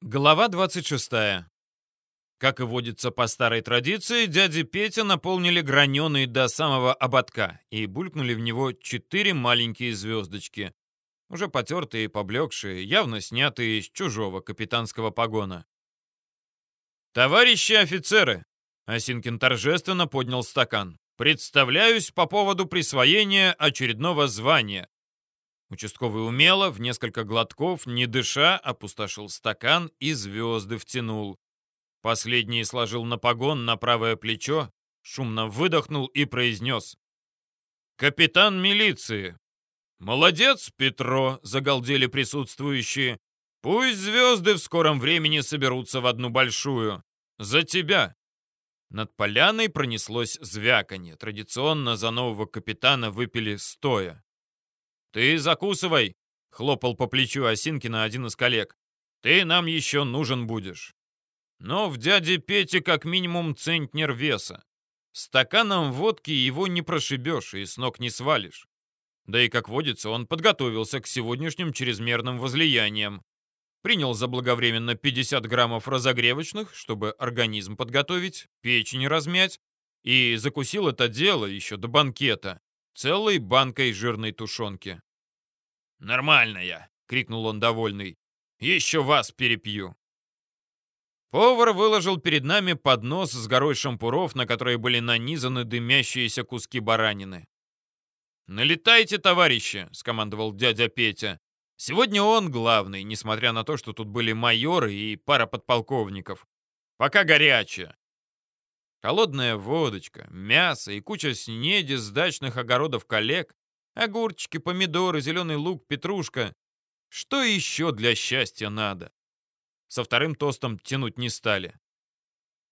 Глава 26. Как и водится по старой традиции, дяди Петя наполнили граненый до самого ободка и булькнули в него четыре маленькие звездочки, уже потертые и поблекшие, явно снятые из чужого капитанского погона. «Товарищи офицеры!» — Осинкин торжественно поднял стакан. «Представляюсь по поводу присвоения очередного звания. Участковый умело, в несколько глотков, не дыша, опустошил стакан и звезды втянул. Последний сложил на погон на правое плечо, шумно выдохнул и произнес. «Капитан милиции!» «Молодец, Петро!» — загалдели присутствующие. «Пусть звезды в скором времени соберутся в одну большую. За тебя!» Над поляной пронеслось звяканье. Традиционно за нового капитана выпили стоя. «Ты закусывай!» — хлопал по плечу Осинкина один из коллег. «Ты нам еще нужен будешь». Но в дяде Пете как минимум центнер веса. Стаканом водки его не прошибешь и с ног не свалишь. Да и, как водится, он подготовился к сегодняшним чрезмерным возлияниям. Принял заблаговременно 50 граммов разогревочных, чтобы организм подготовить, печень размять, и закусил это дело еще до банкета целой банкой жирной тушенки. «Нормально я!» — крикнул он довольный. «Еще вас перепью!» Повар выложил перед нами поднос с горой шампуров, на которые были нанизаны дымящиеся куски баранины. «Налетайте, товарищи!» — скомандовал дядя Петя. Сегодня он главный, несмотря на то, что тут были майоры и пара подполковников. Пока горячее. Холодная водочка, мясо и куча снеди с дачных огородов коллег, огурчики, помидоры, зеленый лук, петрушка. Что еще для счастья надо? Со вторым тостом тянуть не стали.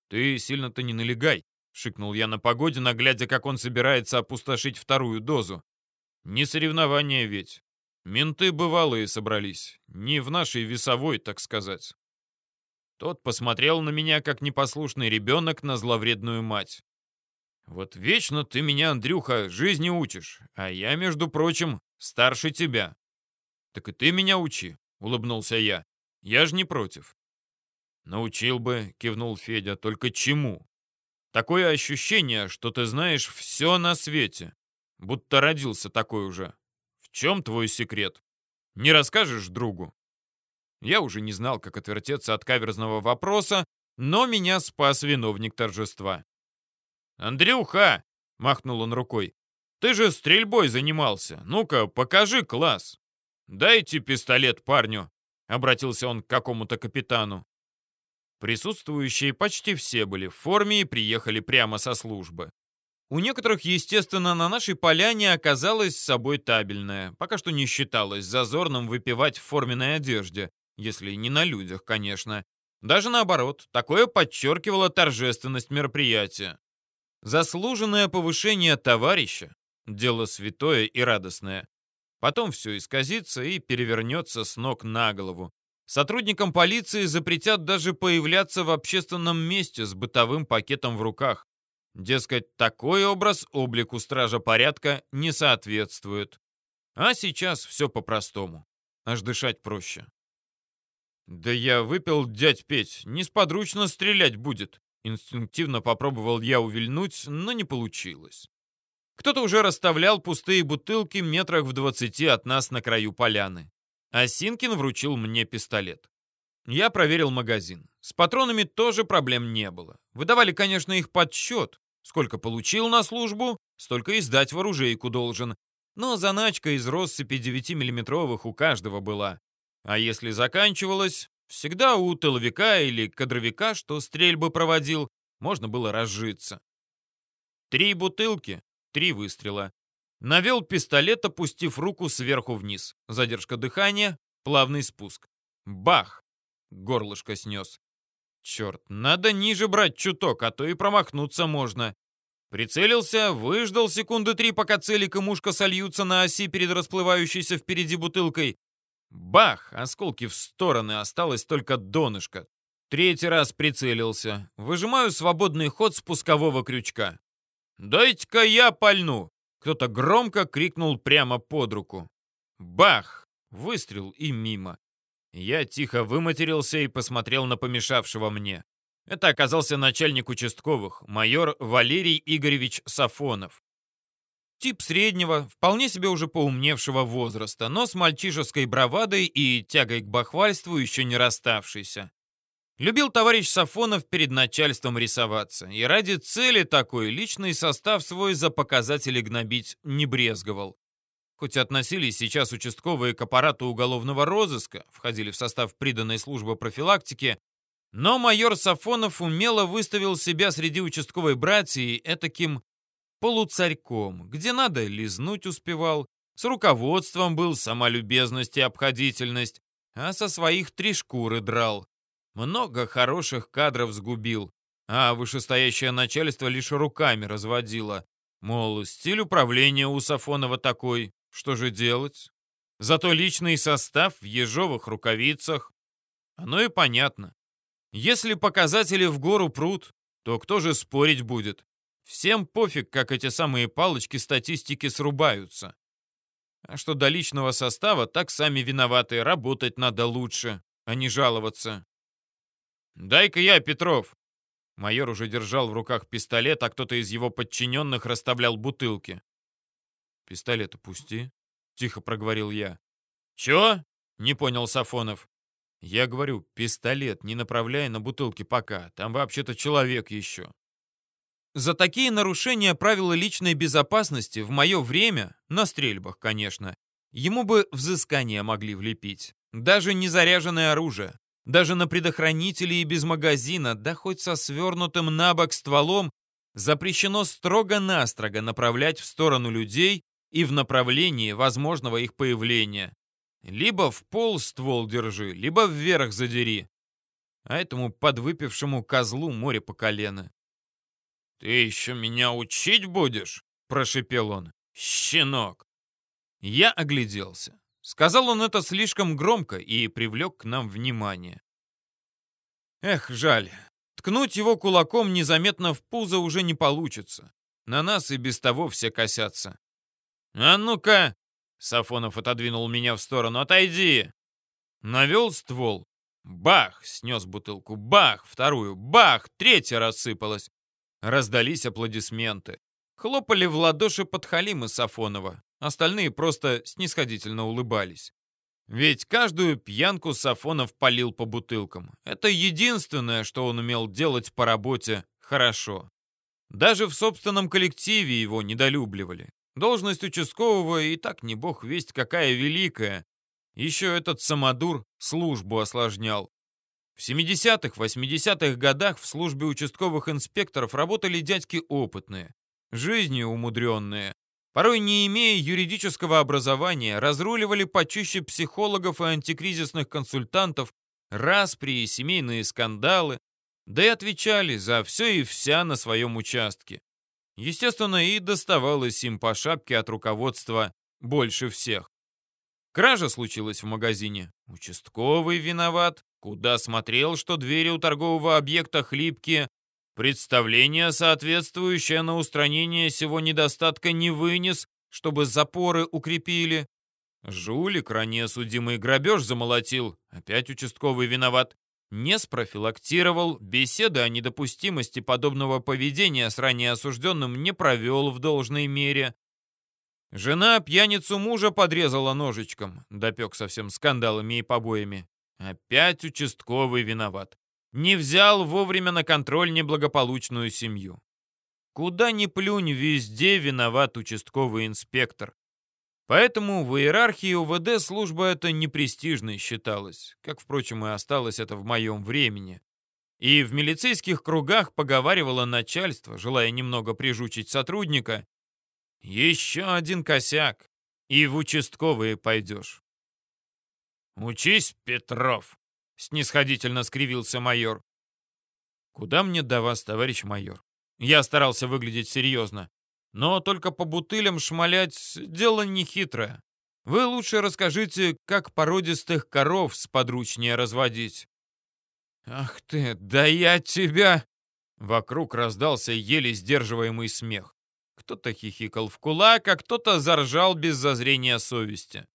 «Ты сильно-то не налегай», — шикнул я на погоде, наглядя, как он собирается опустошить вторую дозу. «Не соревнования ведь. Менты бывалые собрались. Не в нашей весовой, так сказать». Тот посмотрел на меня, как непослушный ребенок на зловредную мать. «Вот вечно ты меня, Андрюха, жизни учишь, а я, между прочим, старше тебя». «Так и ты меня учи», — улыбнулся я. «Я же не против». «Научил бы», — кивнул Федя, — «только чему?» «Такое ощущение, что ты знаешь все на свете, будто родился такой уже. В чем твой секрет? Не расскажешь другу?» Я уже не знал, как отвертеться от каверзного вопроса, но меня спас виновник торжества. «Андрюха!» — махнул он рукой. «Ты же стрельбой занимался. Ну-ка, покажи класс!» «Дайте пистолет парню!» — обратился он к какому-то капитану. Присутствующие почти все были в форме и приехали прямо со службы. У некоторых, естественно, на нашей поляне оказалась с собой табельная. Пока что не считалось зазорным выпивать в форменной одежде, если не на людях, конечно. Даже наоборот, такое подчеркивало торжественность мероприятия. Заслуженное повышение товарища – дело святое и радостное. Потом все исказится и перевернется с ног на голову. Сотрудникам полиции запретят даже появляться в общественном месте с бытовым пакетом в руках. Дескать, такой образ облику стража порядка не соответствует. А сейчас все по-простому. Аж дышать проще. «Да я выпил, дядь Петь, несподручно стрелять будет». Инстинктивно попробовал я увильнуть, но не получилось. Кто-то уже расставлял пустые бутылки метрах в двадцати от нас на краю поляны. А Синкин вручил мне пистолет. Я проверил магазин. С патронами тоже проблем не было. Выдавали, конечно, их подсчет. Сколько получил на службу, столько и сдать в оружейку должен. Но заначка из россыпи 9-миллиметровых у каждого была. А если заканчивалось, всегда у тыловика или кадровика, что стрельбы проводил, можно было разжиться. Три бутылки, три выстрела. Навел пистолет, опустив руку сверху вниз. Задержка дыхания, плавный спуск. Бах! Горлышко снес. Черт, надо ниже брать чуток, а то и промахнуться можно. Прицелился, выждал секунды три, пока целик и мушка сольются на оси перед расплывающейся впереди бутылкой. Бах! Осколки в стороны, осталось только донышко. Третий раз прицелился. Выжимаю свободный ход спускового крючка. «Дайте-ка я пальну!» Кто-то громко крикнул прямо под руку. Бах! Выстрел и мимо. Я тихо выматерился и посмотрел на помешавшего мне. Это оказался начальник участковых, майор Валерий Игоревич Сафонов. Тип среднего, вполне себе уже поумневшего возраста, но с мальчишеской бравадой и тягой к бахвальству еще не расставшийся. Любил товарищ Сафонов перед начальством рисоваться, и ради цели такой личный состав свой за показатели гнобить не брезговал. Хоть относились сейчас участковые к аппарату уголовного розыска, входили в состав приданной службы профилактики, но майор Сафонов умело выставил себя среди участковой братьи этаким полуцарьком, где надо лизнуть успевал, с руководством был сама любезность и обходительность, а со своих три шкуры драл. Много хороших кадров сгубил, а вышестоящее начальство лишь руками разводило. Мол, стиль управления у Сафонова такой, что же делать? Зато личный состав в ежовых рукавицах. Оно и понятно. Если показатели в гору прут, то кто же спорить будет? Всем пофиг, как эти самые палочки статистики срубаются. А что до личного состава, так сами виноваты, работать надо лучше, а не жаловаться. «Дай-ка я, Петров!» Майор уже держал в руках пистолет, а кто-то из его подчиненных расставлял бутылки. «Пистолет опусти», — тихо проговорил я. «Чё?» — не понял Сафонов. «Я говорю, пистолет не направляй на бутылки пока, там вообще-то человек еще». За такие нарушения правил личной безопасности в мое время, на стрельбах, конечно, ему бы взыскание могли влепить. Даже незаряженное оружие, даже на предохранители и без магазина, да хоть со свернутым на бок стволом, запрещено строго-настрого направлять в сторону людей и в направлении возможного их появления. Либо в пол ствол держи, либо вверх задери. А этому подвыпившему козлу море по колено. «Ты еще меня учить будешь?» — прошипел он. «Щенок!» Я огляделся. Сказал он это слишком громко и привлек к нам внимание. Эх, жаль. Ткнуть его кулаком незаметно в пузо уже не получится. На нас и без того все косятся. «А ну-ка!» — Сафонов отодвинул меня в сторону. «Отойди!» Навел ствол. Бах! Снес бутылку. Бах! Вторую. Бах! Третья рассыпалась. Раздались аплодисменты. Хлопали в ладоши подхалимы Сафонова. Остальные просто снисходительно улыбались. Ведь каждую пьянку Сафонов полил по бутылкам. Это единственное, что он умел делать по работе хорошо. Даже в собственном коллективе его недолюбливали. Должность участкового и так не бог весть какая великая. Еще этот самодур службу осложнял. В 70-х, 80-х годах в службе участковых инспекторов работали дядьки опытные, жизнью умудренные. Порой, не имея юридического образования, разруливали почище психологов и антикризисных консультантов распри и семейные скандалы, да и отвечали за все и вся на своем участке. Естественно, и доставалось им по шапке от руководства больше всех. Кража случилась в магазине. Участковый виноват. Куда смотрел, что двери у торгового объекта хлипкие. Представление, соответствующее на устранение сего недостатка, не вынес, чтобы запоры укрепили. Жулик, ранее судимый грабеж, замолотил. Опять участковый виноват. Не спрофилактировал, беседы о недопустимости подобного поведения с ранее осужденным не провел в должной мере. Жена пьяницу мужа подрезала ножичком, допек совсем скандалами и побоями. Опять участковый виноват. Не взял вовремя на контроль неблагополучную семью. Куда ни плюнь, везде виноват участковый инспектор. Поэтому в иерархии УВД служба эта непрестижной считалась, как, впрочем, и осталось это в моем времени. И в милицейских кругах поговаривало начальство, желая немного прижучить сотрудника, еще один косяк, и в участковые пойдешь. «Учись, Петров!» — снисходительно скривился майор. «Куда мне до вас, товарищ майор?» Я старался выглядеть серьезно. Но только по бутылям шмалять — дело нехитрое. Вы лучше расскажите, как породистых коров сподручнее разводить. «Ах ты, да я тебя!» Вокруг раздался еле сдерживаемый смех. Кто-то хихикал в кулак, а кто-то заржал без зазрения совести.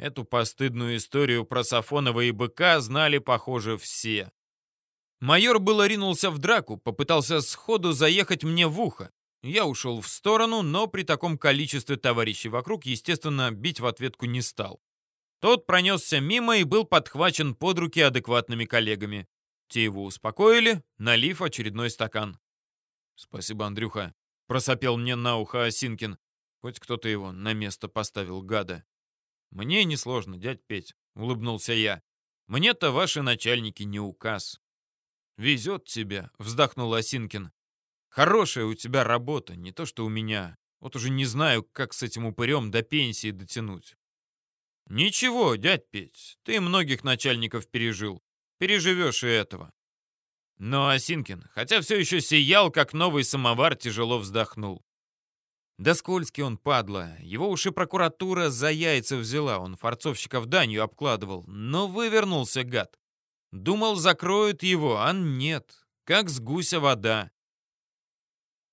Эту постыдную историю про Сафонова и быка знали, похоже, все. Майор было ринулся в драку, попытался сходу заехать мне в ухо. Я ушел в сторону, но при таком количестве товарищей вокруг, естественно, бить в ответку не стал. Тот пронесся мимо и был подхвачен под руки адекватными коллегами. Те его успокоили, налив очередной стакан. «Спасибо, Андрюха», — просопел мне на ухо Осинкин. Хоть кто-то его на место поставил, гада. «Мне несложно, дядь Петь», — улыбнулся я. «Мне-то ваши начальники не указ». «Везет тебе», — вздохнул Осинкин. «Хорошая у тебя работа, не то что у меня. Вот уже не знаю, как с этим упырем до пенсии дотянуть». «Ничего, дядь Петь, ты многих начальников пережил. Переживешь и этого». Но Осинкин, хотя все еще сиял, как новый самовар, тяжело вздохнул. Да скользкий он, падла. Его уж и прокуратура за яйца взяла. Он форцовщиков данью обкладывал. Но вывернулся, гад. Думал, закроют его, а нет. Как с гуся вода.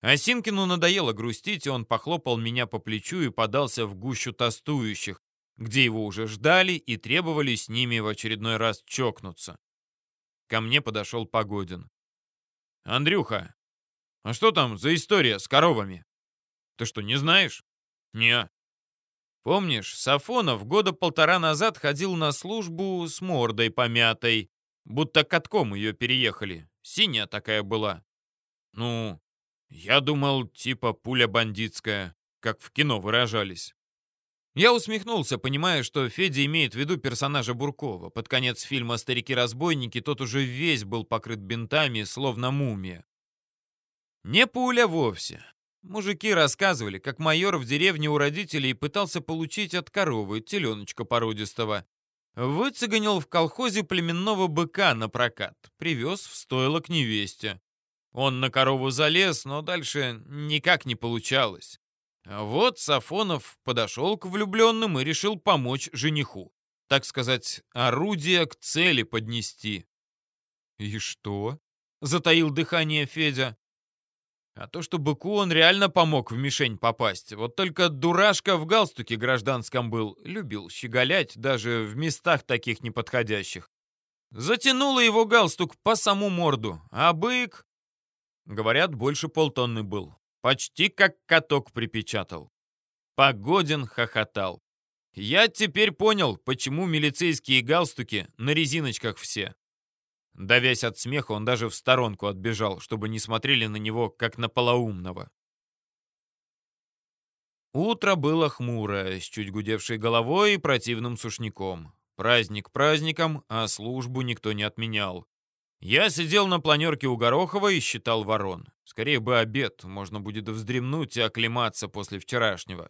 Осинкину надоело грустить, и он похлопал меня по плечу и подался в гущу тостующих, где его уже ждали и требовали с ними в очередной раз чокнуться. Ко мне подошел Погодин. «Андрюха, а что там за история с коровами?» Ты что, не знаешь? Не. Помнишь, Сафонов года полтора назад ходил на службу с мордой помятой, будто катком ее переехали. Синяя такая была. Ну, я думал, типа пуля бандитская, как в кино выражались. Я усмехнулся, понимая, что Федя имеет в виду персонажа Буркова. Под конец фильма «Старики-разбойники» тот уже весь был покрыт бинтами, словно мумия. Не пуля вовсе. Мужики рассказывали, как майор в деревне у родителей пытался получить от коровы теленочка породистого. Выцеганил в колхозе племенного быка на прокат, привез в стойло к невесте. Он на корову залез, но дальше никак не получалось. вот Сафонов подошел к влюбленным и решил помочь жениху. Так сказать, орудие к цели поднести. «И что?» — затаил дыхание Федя. А то, что быку он реально помог в мишень попасть. Вот только дурашка в галстуке гражданском был. Любил щеголять даже в местах таких неподходящих. Затянуло его галстук по саму морду. А бык... Говорят, больше полтонны был. Почти как каток припечатал. Погодин хохотал. Я теперь понял, почему милицейские галстуки на резиночках все. Давясь от смеха, он даже в сторонку отбежал, чтобы не смотрели на него, как на полоумного. Утро было хмурое, с чуть гудевшей головой и противным сушняком. Праздник праздником, а службу никто не отменял. Я сидел на планерке у Горохова и считал ворон. Скорее бы обед, можно будет вздремнуть и оклематься после вчерашнего.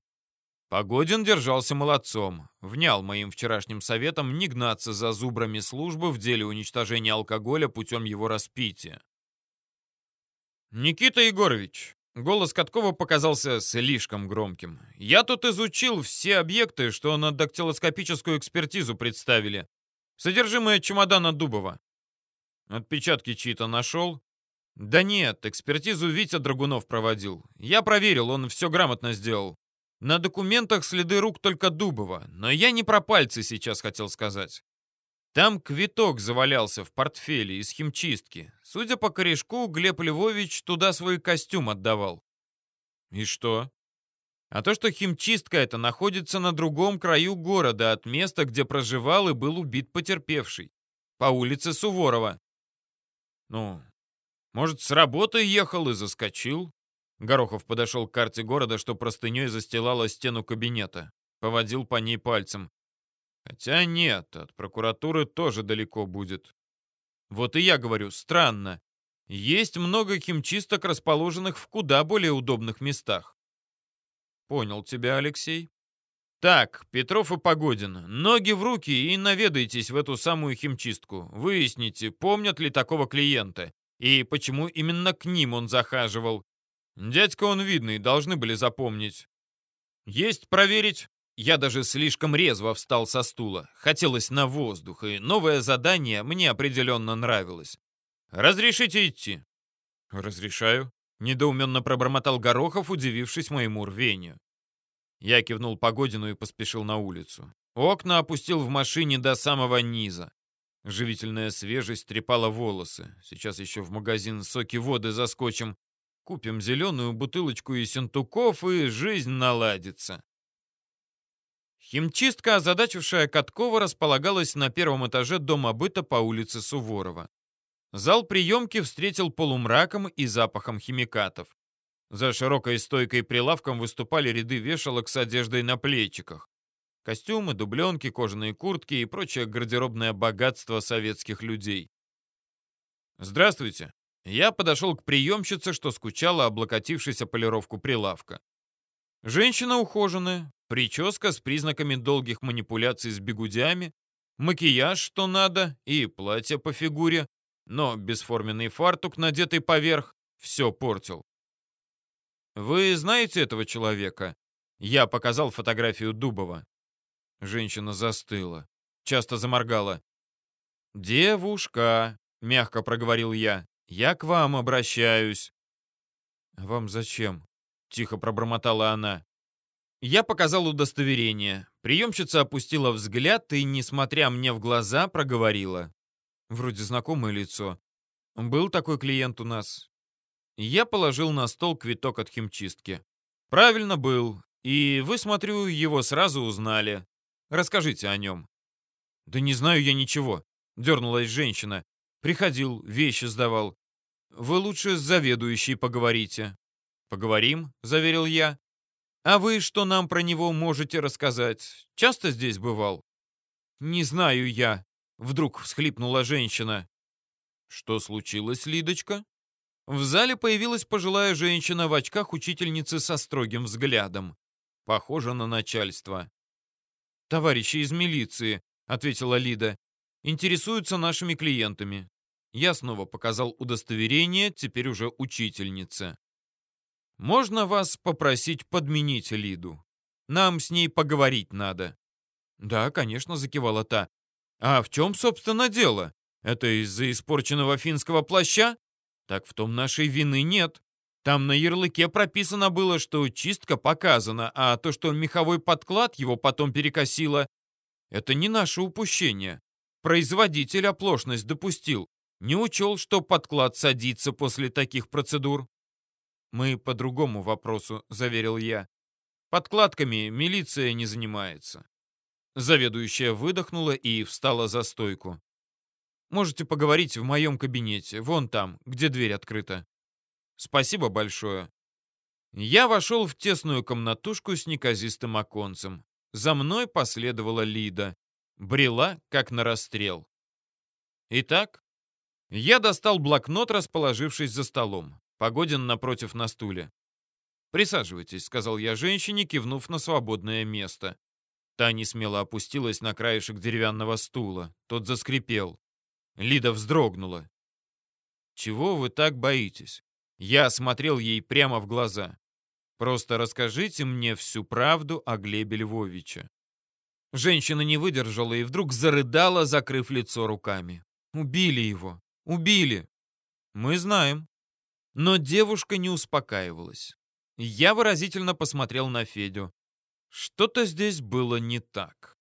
Погодин держался молодцом, внял моим вчерашним советом не гнаться за зубрами службы в деле уничтожения алкоголя путем его распития. «Никита Егорович», — голос Каткова показался слишком громким, «я тут изучил все объекты, что на дактилоскопическую экспертизу представили. Содержимое чемодана Дубова. Отпечатки чьи-то нашел?» «Да нет, экспертизу Витя Драгунов проводил. Я проверил, он все грамотно сделал. На документах следы рук только Дубова, но я не про пальцы сейчас хотел сказать. Там квиток завалялся в портфеле из химчистки. Судя по корешку, Глеб Львович туда свой костюм отдавал. И что? А то, что химчистка эта находится на другом краю города от места, где проживал и был убит потерпевший. По улице Суворова. Ну, может, с работы ехал и заскочил? Горохов подошел к карте города, что простыней застилала стену кабинета. Поводил по ней пальцем. Хотя нет, от прокуратуры тоже далеко будет. Вот и я говорю, странно. Есть много химчисток, расположенных в куда более удобных местах. Понял тебя, Алексей. Так, Петров и Погодин, ноги в руки и наведайтесь в эту самую химчистку. Выясните, помнят ли такого клиента и почему именно к ним он захаживал. Дядька он видный, должны были запомнить. Есть проверить. Я даже слишком резво встал со стула. Хотелось на воздух, и новое задание мне определенно нравилось. «Разрешите идти?» «Разрешаю», — недоуменно пробормотал Горохов, удивившись моему рвению. Я кивнул Погодину и поспешил на улицу. Окна опустил в машине до самого низа. Живительная свежесть трепала волосы. Сейчас еще в магазин соки воды заскочим. Купим зеленую бутылочку и синтуков, и жизнь наладится. Химчистка, озадачившая Каткова, располагалась на первом этаже дома быта по улице Суворова. Зал приемки встретил полумраком и запахом химикатов. За широкой стойкой прилавком выступали ряды вешалок с одеждой на плечиках. Костюмы, дубленки, кожаные куртки и прочее гардеробное богатство советских людей. «Здравствуйте!» Я подошел к приемщице, что скучала, облокотившись о полировку прилавка. Женщина ухоженная, прическа с признаками долгих манипуляций с бегудями, макияж, что надо, и платье по фигуре, но бесформенный фартук, надетый поверх, все портил. «Вы знаете этого человека?» Я показал фотографию Дубова. Женщина застыла, часто заморгала. «Девушка», — мягко проговорил я, — «я к вам обращаюсь». «Вам зачем?» — тихо пробормотала она. Я показал удостоверение. Приемщица опустила взгляд и, несмотря мне в глаза, проговорила. Вроде знакомое лицо. Был такой клиент у нас. Я положил на стол квиток от химчистки. Правильно был. И вы, смотрю, его сразу узнали. Расскажите о нем». «Да не знаю я ничего», — дернулась женщина. «Приходил, вещи сдавал. Вы лучше с заведующей поговорите». «Поговорим», — заверил я. «А вы что нам про него можете рассказать? Часто здесь бывал?» «Не знаю я», — вдруг всхлипнула женщина. «Что случилось, Лидочка?» В зале появилась пожилая женщина в очках учительницы со строгим взглядом. Похожа на начальство. «Товарищи из милиции», — ответила Лида, — «интересуются нашими клиентами». Я снова показал удостоверение, теперь уже учительнице. «Можно вас попросить подменить Лиду? Нам с ней поговорить надо». «Да, конечно», — закивала та. «А в чем, собственно, дело? Это из-за испорченного финского плаща? Так в том нашей вины нет. Там на ярлыке прописано было, что чистка показана, а то, что меховой подклад его потом перекосило, это не наше упущение. Производитель оплошность допустил. Не учел, что подклад садится после таких процедур. «Мы по другому вопросу», — заверил я. «Подкладками милиция не занимается». Заведующая выдохнула и встала за стойку. «Можете поговорить в моем кабинете, вон там, где дверь открыта». Спасибо большое. Я вошел в тесную комнатушку с неказистым оконцем. За мной последовала Лида. Брела, как на расстрел. Итак, я достал блокнот, расположившись за столом. Погодин напротив на стуле. «Присаживайтесь», — сказал я женщине, кивнув на свободное место. Та несмело опустилась на краешек деревянного стула. Тот заскрипел. Лида вздрогнула. «Чего вы так боитесь? Я смотрел ей прямо в глаза. «Просто расскажите мне всю правду о Глебе Львовиче». Женщина не выдержала и вдруг зарыдала, закрыв лицо руками. «Убили его! Убили!» «Мы знаем». Но девушка не успокаивалась. Я выразительно посмотрел на Федю. Что-то здесь было не так.